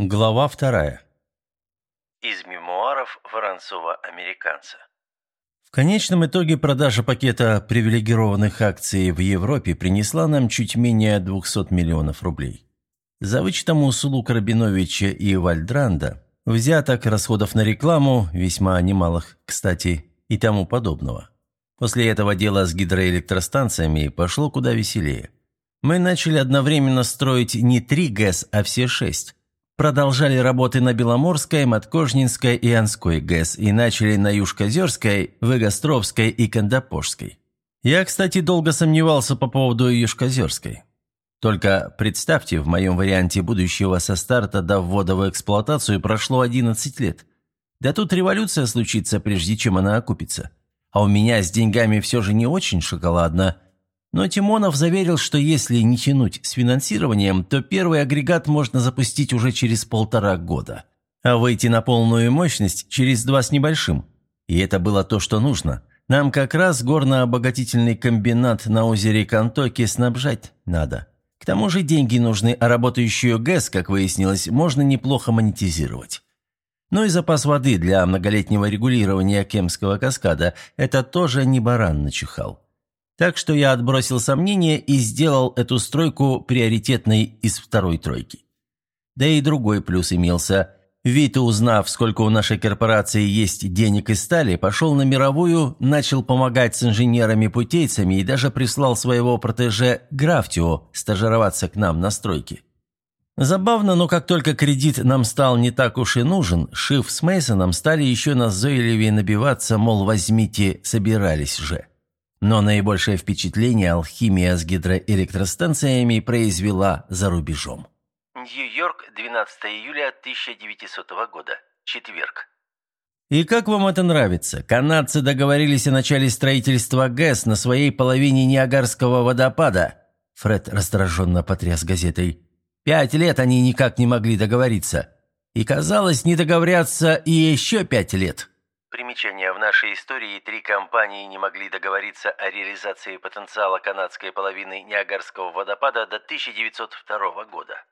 Глава вторая. Из мемуаров Воронцова-американца. В конечном итоге продажа пакета привилегированных акций в Европе принесла нам чуть менее 200 миллионов рублей. За вычетом услуг Рабиновича и Вальдранда, взяток, расходов на рекламу, весьма немалых, кстати, и тому подобного. После этого дело с гидроэлектростанциями пошло куда веселее. Мы начали одновременно строить не три ГЭС, а все шесть продолжали работы на Беломорской, Маткожнинской и Анской ГЭС и начали на Южкозерской, Выгостровской и Кандапожской. Я, кстати, долго сомневался по поводу Южкозерской. Только представьте, в моем варианте будущего со старта до ввода в эксплуатацию прошло 11 лет. Да тут революция случится, прежде чем она окупится. А у меня с деньгами все же не очень шоколадно – но Тимонов заверил, что если не тянуть с финансированием, то первый агрегат можно запустить уже через полтора года, а выйти на полную мощность через два с небольшим. И это было то, что нужно. Нам как раз горно-обогатительный комбинат на озере Кантоки снабжать надо. К тому же деньги нужны, а работающую ГЭС, как выяснилось, можно неплохо монетизировать. Ну и запас воды для многолетнего регулирования Кемского каскада – это тоже не баран начихал. Так что я отбросил сомнения и сделал эту стройку приоритетной из второй тройки. Да и другой плюс имелся. Вита, узнав, сколько у нашей корпорации есть денег и стали, пошел на мировую, начал помогать с инженерами-путейцами и даже прислал своего протеже Графтио стажироваться к нам на стройке. Забавно, но как только кредит нам стал не так уж и нужен, Шиф с Мейсоном стали еще назойливее набиваться, мол, возьмите, собирались же. Но наибольшее впечатление алхимия с гидроэлектростанциями произвела за рубежом. Нью-Йорк, 12 июля 1900 года. Четверг. «И как вам это нравится? Канадцы договорились о начале строительства ГЭС на своей половине Ниагарского водопада». Фред раздраженно потряс газетой. «Пять лет они никак не могли договориться. И, казалось, не договорятся и еще пять лет». Примечание. В нашей истории три компании не могли договориться о реализации потенциала канадской половины Ниагарского водопада до 1902 года.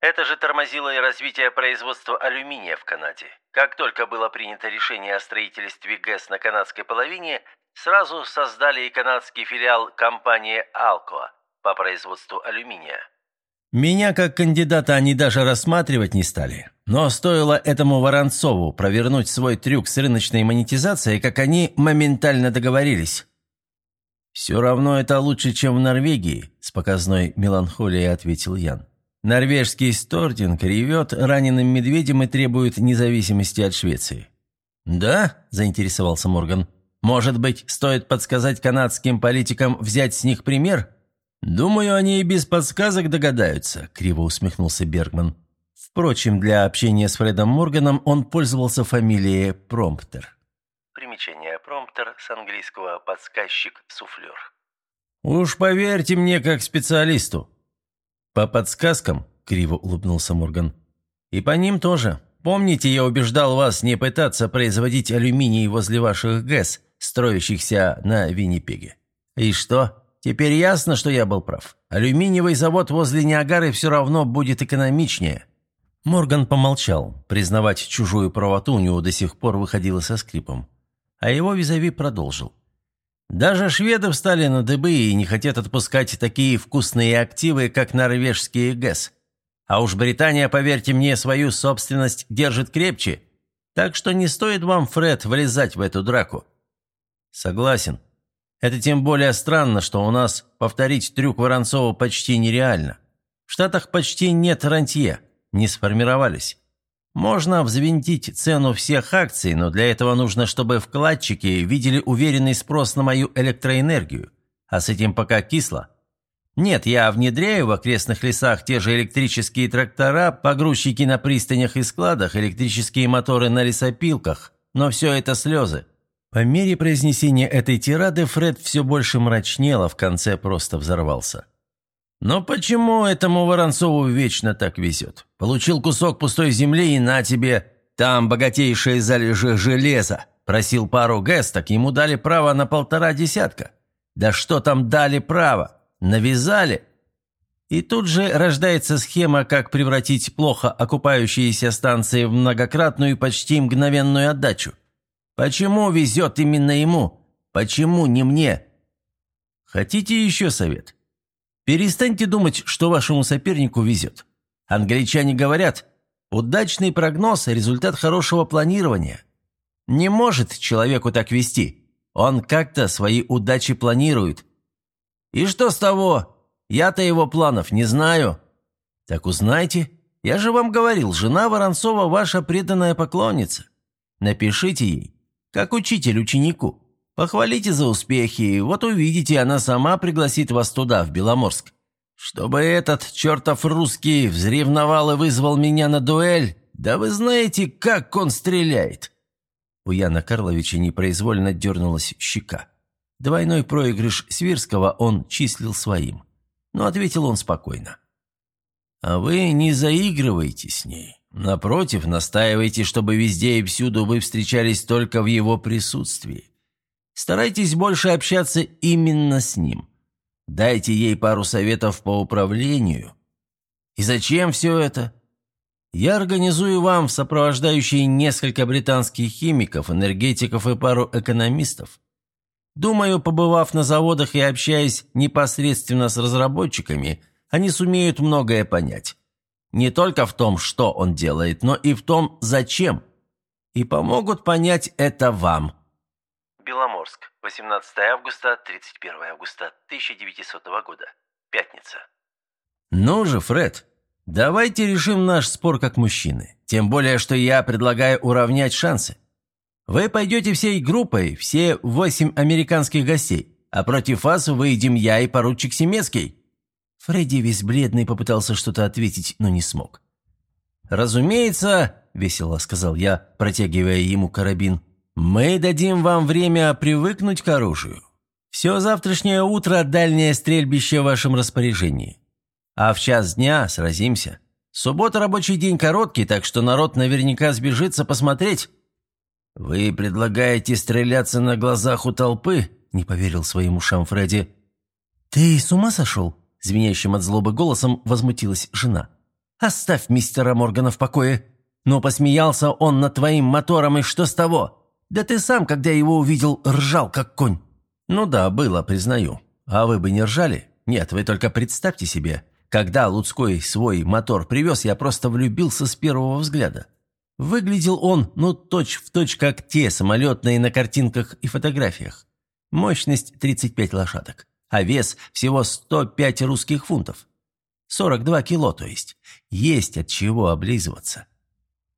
Это же тормозило и развитие производства алюминия в Канаде. Как только было принято решение о строительстве ГЭС на канадской половине, сразу создали и канадский филиал компании «Алкоа» по производству алюминия. Меня как кандидата они даже рассматривать не стали. Но стоило этому Воронцову провернуть свой трюк с рыночной монетизацией, как они моментально договорились. «Все равно это лучше, чем в Норвегии», – с показной меланхолией ответил Ян. «Норвежский стортинг ревет раненым медведем и требует независимости от Швеции». «Да?» – заинтересовался Морган. «Может быть, стоит подсказать канадским политикам взять с них пример?» «Думаю, они и без подсказок догадаются», – криво усмехнулся Бергман. Впрочем, для общения с Фредом Морганом он пользовался фамилией Промптер. Примечание Промптер с английского «подсказчик, суфлер». «Уж поверьте мне, как специалисту». «По подсказкам?» – криво улыбнулся Морган. «И по ним тоже. Помните, я убеждал вас не пытаться производить алюминий возле ваших ГЭС, строящихся на Виннипеге. И что?» Теперь ясно, что я был прав. Алюминиевый завод возле Ниагары все равно будет экономичнее». Морган помолчал. Признавать чужую правоту у него до сих пор выходило со скрипом. А его визави продолжил. «Даже шведы встали на дыбы и не хотят отпускать такие вкусные активы, как норвежские ГЭС. А уж Британия, поверьте мне, свою собственность держит крепче. Так что не стоит вам, Фред, влезать в эту драку». «Согласен», это тем более странно, что у нас повторить трюк Воронцова почти нереально. В Штатах почти нет рантье, не сформировались. Можно взвинтить цену всех акций, но для этого нужно, чтобы вкладчики видели уверенный спрос на мою электроэнергию. А с этим пока кисло. Нет, я внедряю в окрестных лесах те же электрические трактора, погрузчики на пристанях и складах, электрические моторы на лесопилках, но все это слезы. По мере произнесения этой тирады Фред все больше мрачнел, а в конце просто взорвался. «Но почему этому Воронцову вечно так везет? Получил кусок пустой земли и на тебе, там богатейшие залежи железа. Просил пару ГЭС, так ему дали право на полтора десятка. Да что там дали право? Навязали?» И тут же рождается схема, как превратить плохо окупающиеся станции в многократную и почти мгновенную отдачу. Почему везет именно ему? Почему не мне? Хотите еще совет? Перестаньте думать, что вашему сопернику везет. Англичане говорят, удачный прогноз – результат хорошего планирования. Не может человеку так вести. Он как-то свои удачи планирует. И что с того? Я-то его планов не знаю. Так узнайте. Я же вам говорил, жена Воронцова ваша преданная поклонница. Напишите ей, как учитель ученику. Похвалите за успехи, вот увидите, она сама пригласит вас туда, в Беломорск. Чтобы этот чертов русский взревновал и вызвал меня на дуэль, да вы знаете, как он стреляет!» У Яна Карловича непроизвольно дернулась щека. Двойной проигрыш Свирского он числил своим. Но ответил он спокойно. «А вы не заигрывайте с ней. Напротив, настаивайте, чтобы везде и всюду вы встречались только в его присутствии. Старайтесь больше общаться именно с ним. Дайте ей пару советов по управлению. И зачем все это? Я организую вам в сопровождающие несколько британских химиков, энергетиков и пару экономистов. Думаю, побывав на заводах и общаясь непосредственно с разработчиками, они сумеют многое понять. Не только в том, что он делает, но и в том, зачем. И помогут понять это вам. Беломорск, 18 августа, 31 августа 1900 года. Пятница. Ну же, Фред, давайте решим наш спор как мужчины. Тем более, что я предлагаю уравнять шансы. Вы пойдете всей группой, все восемь американских гостей, а против вас выйдем я и поручик Семецкий». Фредди весь бледный попытался что-то ответить, но не смог. «Разумеется», — весело сказал я, протягивая ему карабин, — «Мы дадим вам время привыкнуть к оружию. Все завтрашнее утро дальнее стрельбище в вашем распоряжении. А в час дня сразимся. Суббота рабочий день короткий, так что народ наверняка сбежится посмотреть». «Вы предлагаете стреляться на глазах у толпы?» – не поверил своим ушам Фредди. «Ты с ума сошел?» – звенящим от злобы голосом возмутилась жена. «Оставь мистера Моргана в покое. Но посмеялся он над твоим мотором, и что с того?» Да ты сам, когда его увидел, ржал, как конь». «Ну да, было, признаю. А вы бы не ржали? Нет, вы только представьте себе. Когда Луцкой свой мотор привез, я просто влюбился с первого взгляда. Выглядел он, ну, точь-в-точь, точь, как те самолетные на картинках и фотографиях. Мощность 35 лошадок, а вес всего 105 русских фунтов. 42 кило, то есть. Есть от чего облизываться.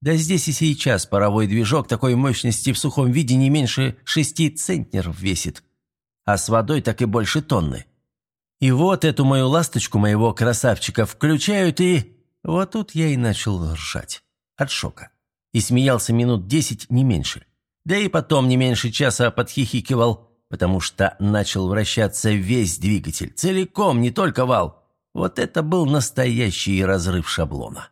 Да здесь и сейчас паровой движок такой мощности в сухом виде не меньше шести центнеров весит, а с водой так и больше тонны. И вот эту мою ласточку моего красавчика включают и... Вот тут я и начал ржать. От шока. И смеялся минут десять, не меньше. Да и потом не меньше часа подхихикивал, потому что начал вращаться весь двигатель, целиком, не только вал. Вот это был настоящий разрыв шаблона.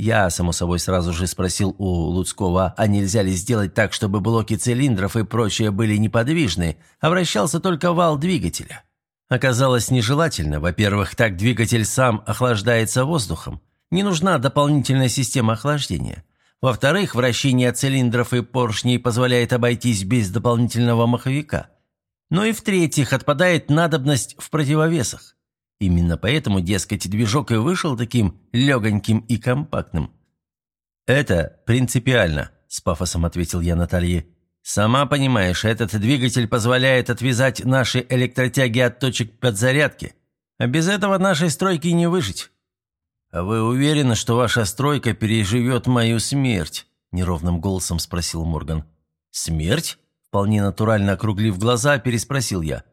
Я, само собой, сразу же спросил у Луцкого, а нельзя ли сделать так, чтобы блоки цилиндров и прочее были неподвижны, а вращался только вал двигателя. Оказалось нежелательно. Во-первых, так двигатель сам охлаждается воздухом. Не нужна дополнительная система охлаждения. Во-вторых, вращение цилиндров и поршней позволяет обойтись без дополнительного маховика. Ну и в-третьих, отпадает надобность в противовесах. Именно поэтому, дескать, движок и вышел таким легоньким и компактным. «Это принципиально», – с пафосом ответил я Наталье. «Сама понимаешь, этот двигатель позволяет отвязать наши электротяги от точек подзарядки, а без этого нашей стройки не выжить». «А вы уверены, что ваша стройка переживет мою смерть?» – неровным голосом спросил Морган. «Смерть?» – вполне натурально округлив глаза, переспросил я.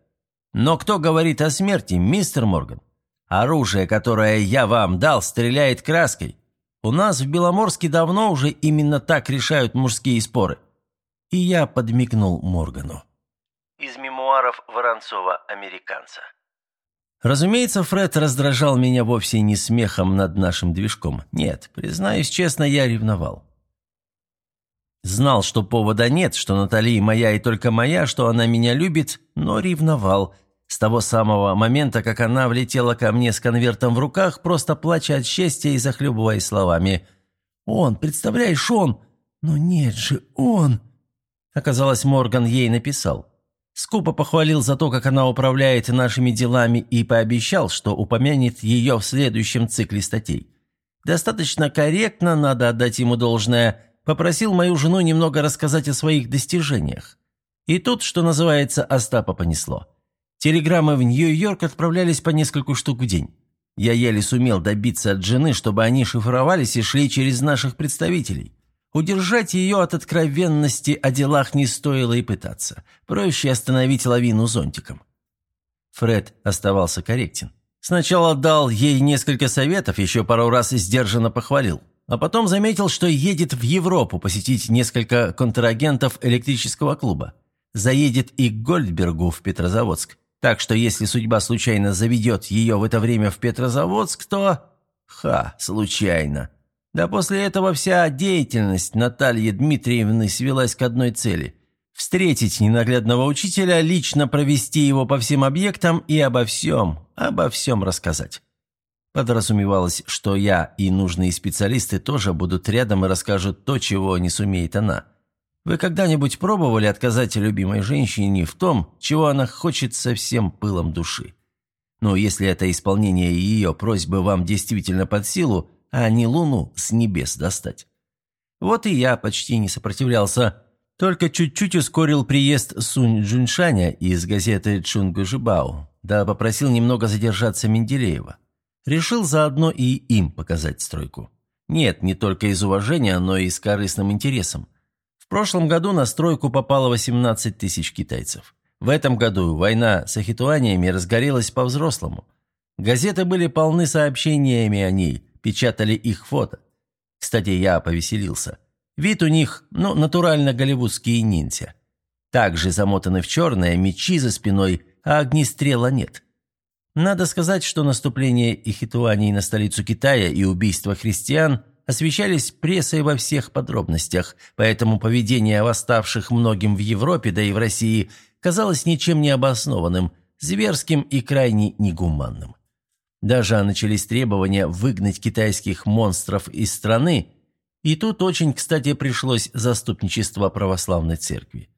Но кто говорит о смерти, мистер Морган? Оружие, которое я вам дал, стреляет краской. У нас в Беломорске давно уже именно так решают мужские споры». И я подмигнул Моргану. Из мемуаров Воронцова «Американца». Разумеется, Фред раздражал меня вовсе не смехом над нашим движком. Нет, признаюсь честно, я ревновал. Знал, что повода нет, что Натали моя и только моя, что она меня любит, но ревновал. С того самого момента, как она влетела ко мне с конвертом в руках, просто плача от счастья и захлебываясь словами. «Он, представляешь, он! Но нет же, он!» Оказалось, Морган ей написал. Скупо похвалил за то, как она управляет нашими делами и пообещал, что упомянет ее в следующем цикле статей. Достаточно корректно, надо отдать ему должное, попросил мою жену немного рассказать о своих достижениях. И тут, что называется, Остапа понесло. Телеграммы в Нью-Йорк отправлялись по нескольку штук в день. Я еле сумел добиться от жены, чтобы они шифровались и шли через наших представителей. Удержать ее от откровенности о делах не стоило и пытаться. Проще остановить лавину зонтиком. Фред оставался корректен. Сначала дал ей несколько советов, еще пару раз сдержанно похвалил. А потом заметил, что едет в Европу посетить несколько контрагентов электрического клуба. Заедет и к Гольдбергу в Петрозаводск. Так что если судьба случайно заведет ее в это время в Петрозаводск, то... Ха, случайно. Да после этого вся деятельность Натальи Дмитриевны свелась к одной цели – встретить ненаглядного учителя, лично провести его по всем объектам и обо всем, обо всем рассказать. Подразумевалось, что я и нужные специалисты тоже будут рядом и расскажут то, чего не сумеет она. Вы когда-нибудь пробовали отказать любимой женщине в том, чего она хочет со всем пылом души? Но если это исполнение ее просьбы вам действительно под силу, а не Луну с небес достать. Вот и я почти не сопротивлялся, только чуть-чуть ускорил приезд Сунь Джуншаня из газеты Чунгужибао, да попросил немного задержаться Менделеева. Решил заодно и им показать стройку. Нет, не только из уважения, но и с корыстным интересом. В прошлом году на стройку попало 18 тысяч китайцев. В этом году война с ахитуаниями разгорелась по-взрослому. Газеты были полны сообщениями о ней, печатали их фото. Кстати, я повеселился. Вид у них, ну, натурально голливудские ниндзя. Также замотаны в черное, мечи за спиной, а огнестрела нет. Надо сказать, что наступление Ихитуании на столицу Китая и убийство христиан освещались прессой во всех подробностях, поэтому поведение восставших многим в Европе, да и в России, казалось ничем не обоснованным, зверским и крайне негуманным. Даже начались требования выгнать китайских монстров из страны, и тут очень, кстати, пришлось заступничество православной церкви.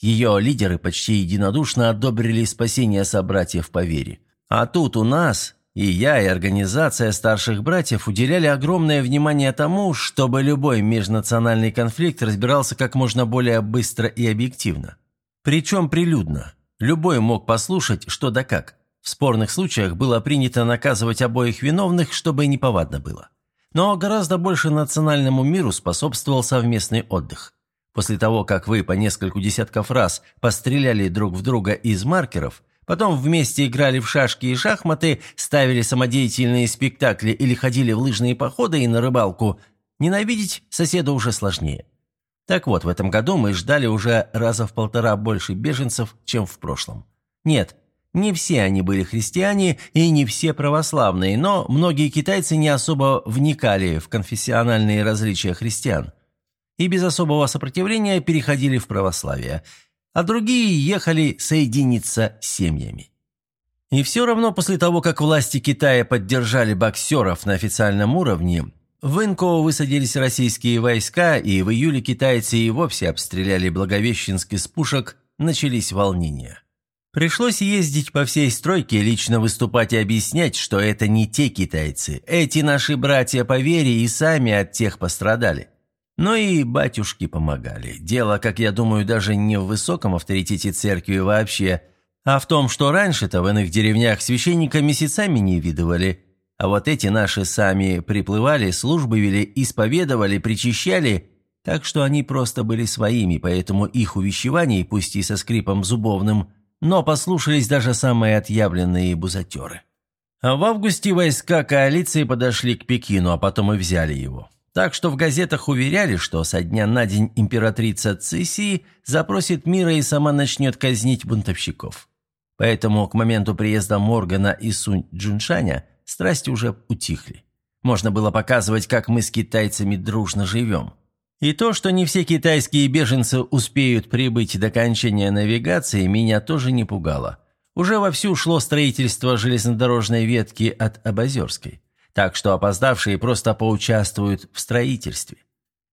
Ее лидеры почти единодушно одобрили спасение собратьев по вере. А тут у нас, и я, и организация старших братьев уделяли огромное внимание тому, чтобы любой межнациональный конфликт разбирался как можно более быстро и объективно. Причем прилюдно. Любой мог послушать, что да как. В спорных случаях было принято наказывать обоих виновных, чтобы неповадно было. Но гораздо больше национальному миру способствовал совместный отдых. После того, как вы по нескольку десятков раз постреляли друг в друга из маркеров, потом вместе играли в шашки и шахматы, ставили самодеятельные спектакли или ходили в лыжные походы и на рыбалку, ненавидеть соседа уже сложнее. Так вот, в этом году мы ждали уже раза в полтора больше беженцев, чем в прошлом. Нет, не все они были христиане и не все православные, но многие китайцы не особо вникали в конфессиональные различия христиан и без особого сопротивления переходили в православие, а другие ехали соединиться с семьями. И все равно после того, как власти Китая поддержали боксеров на официальном уровне, в Инко высадились российские войска, и в июле китайцы и вовсе обстреляли Благовещенск из пушек, начались волнения. Пришлось ездить по всей стройке, лично выступать и объяснять, что это не те китайцы. Эти наши братья по вере и сами от тех пострадали. Но и батюшки помогали. Дело, как я думаю, даже не в высоком авторитете церкви вообще, а в том, что раньше-то в иных деревнях священника месяцами не видывали. А вот эти наши сами приплывали, службы вели, исповедовали, причащали, так что они просто были своими, поэтому их увещеваний, пусть и со скрипом зубовным – но послушались даже самые отъявленные бузатеры. А в августе войска коалиции подошли к Пекину, а потом и взяли его. Так что в газетах уверяли, что со дня на день императрица Цисси запросит мира и сама начнет казнить бунтовщиков. Поэтому к моменту приезда Моргана и Сунь Джуншаня страсти уже утихли. Можно было показывать, как мы с китайцами дружно живем. И то, что не все китайские беженцы успеют прибыть до окончания навигации, меня тоже не пугало. Уже вовсю шло строительство железнодорожной ветки от Абазерской, так что опоздавшие просто поучаствуют в строительстве.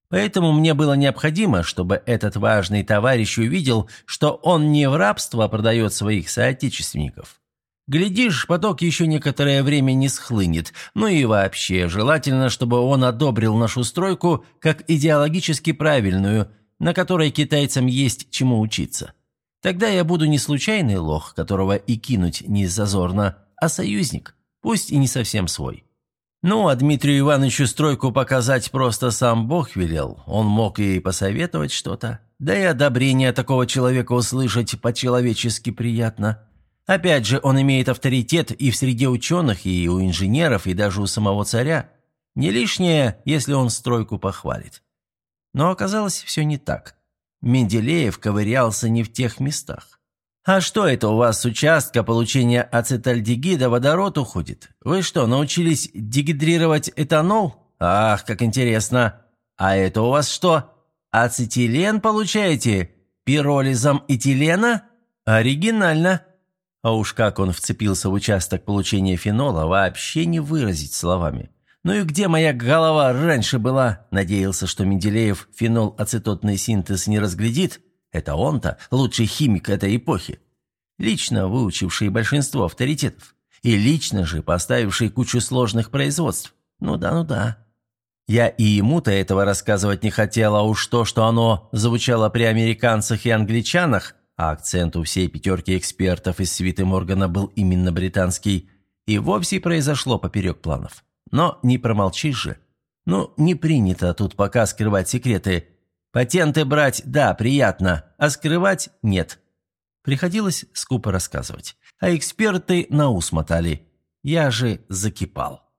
Поэтому мне было необходимо, чтобы этот важный товарищ увидел, что он не в рабство продает своих соотечественников. Глядишь, поток еще некоторое время не схлынет. Ну и вообще, желательно, чтобы он одобрил нашу стройку как идеологически правильную, на которой китайцам есть чему учиться. Тогда я буду не случайный лох, которого и кинуть не зазорно, а союзник, пусть и не совсем свой. Ну, а Дмитрию Ивановичу стройку показать просто сам Бог велел. Он мог и посоветовать что-то. Да и одобрение такого человека услышать по-человечески приятно. Опять же, он имеет авторитет и в среде ученых, и у инженеров, и даже у самого царя. Не лишнее, если он стройку похвалит. Но оказалось все не так. Менделеев ковырялся не в тех местах. «А что это у вас с участка получения ацетальдегида водород уходит? Вы что, научились дегидрировать этанол? Ах, как интересно! А это у вас что, ацетилен получаете? Пиролизом этилена? Оригинально!» А уж как он вцепился в участок получения фенола, вообще не выразить словами. «Ну и где моя голова раньше была?» Надеялся, что Менделеев фенол-ацетотный синтез не разглядит, это он-то лучший химик этой эпохи. Лично выучивший большинство авторитетов. И лично же поставивший кучу сложных производств. Ну да, ну да. Я и ему-то этого рассказывать не хотел, а уж то, что оно звучало при американцах и англичанах, а акцент у всей пятерки экспертов из свиты Моргана был именно британский, и вовсе произошло поперек планов. Но не промолчишь же. Ну, не принято тут пока скрывать секреты, Патенты брать – да, приятно, а скрывать – нет. Приходилось скупо рассказывать. А эксперты на ус мотали. Я же закипал.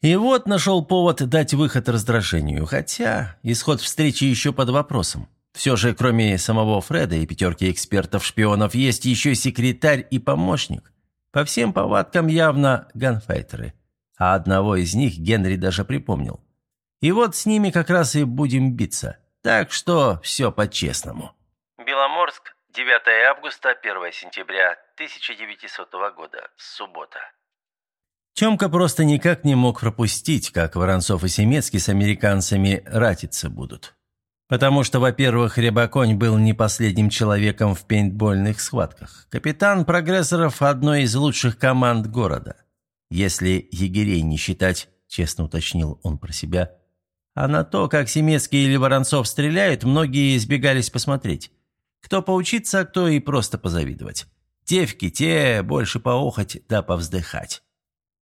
И вот нашел повод дать выход раздражению, хотя исход встречи еще под вопросом. Все же, кроме самого Фреда и пятерки экспертов-шпионов, есть еще секретарь и помощник. По всем повадкам явно ганфайтеры. А одного из них Генри даже припомнил. И вот с ними как раз и будем биться – так что все по-честному. Беломорск, 9 августа, 1 сентября 1900 года, суббота. Тёмка просто никак не мог пропустить, как Воронцов и Семецкий с американцами ратиться будут. Потому что, во-первых, Рябоконь был не последним человеком в пейнтбольных схватках. Капитан прогрессоров одной из лучших команд города. Если егерей не считать, честно уточнил он про себя – а на то, как Семецкий или Воронцов стреляют, многие избегались посмотреть. Кто поучиться, а кто и просто позавидовать. Девки те больше поохать да повздыхать.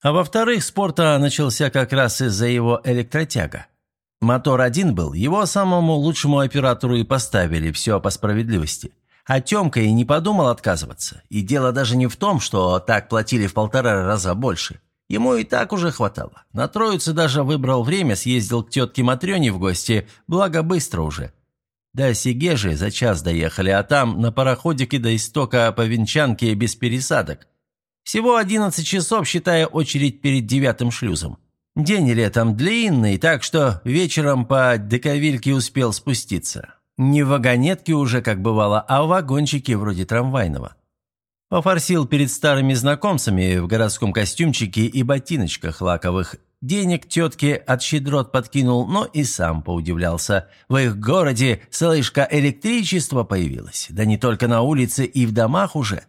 А во-втых, спорта начался как раз из-за его электротяга. Мотор один был, его самому лучшему оператору и поставили, все по справедливости. А Тёмка и не подумал отказываться. И дело даже не в том, что так платили в полтора раза больше. Ему и так уже хватало. На Троице даже выбрал время, съездил к тетке Матрёне в гости, благо быстро уже. До Сигежи за час доехали, а там на пароходике до истока по Венчанке без пересадок. Всего одиннадцать часов, считая очередь перед девятым шлюзом. День летом длинный, так что вечером по Дековильке успел спуститься. Не в вагонетке уже, как бывало, а в вагончике вроде трамвайного. Пофорсил перед старыми знакомцами в городском костюмчике и ботиночках лаковых. Денег тетке от щедрот подкинул, но и сам поудивлялся. В их городе, слышка, электричество появилось. Да не только на улице и в домах уже.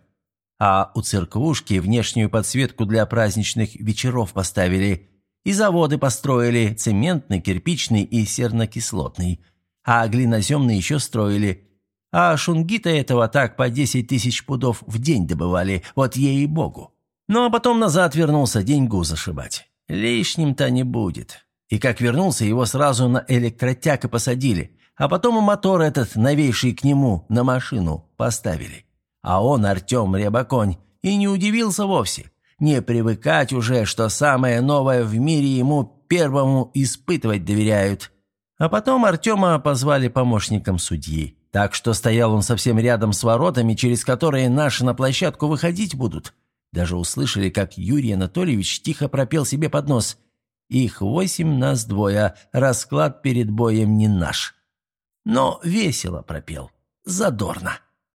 А у церквушки внешнюю подсветку для праздничных вечеров поставили. И заводы построили, цементный, кирпичный и сернокислотный. А глиноземный еще строили – а шунгита этого так по 10 тысяч пудов в день добывали, вот ей-богу. Ну а потом назад вернулся деньгу зашибать. Лишним-то не будет. И как вернулся, его сразу на электротяг и посадили. А потом и мотор этот, новейший к нему, на машину поставили. А он, Артем Рябоконь, и не удивился вовсе. Не привыкать уже, что самое новое в мире ему первому испытывать доверяют. А потом Артема позвали помощником судьи. Так что стоял он совсем рядом с воротами, через которые наши на площадку выходить будут. Даже услышали, как Юрий Анатольевич тихо пропел себе под нос. «Их восемь, нас двое, расклад перед боем не наш». Но весело пропел, задорно.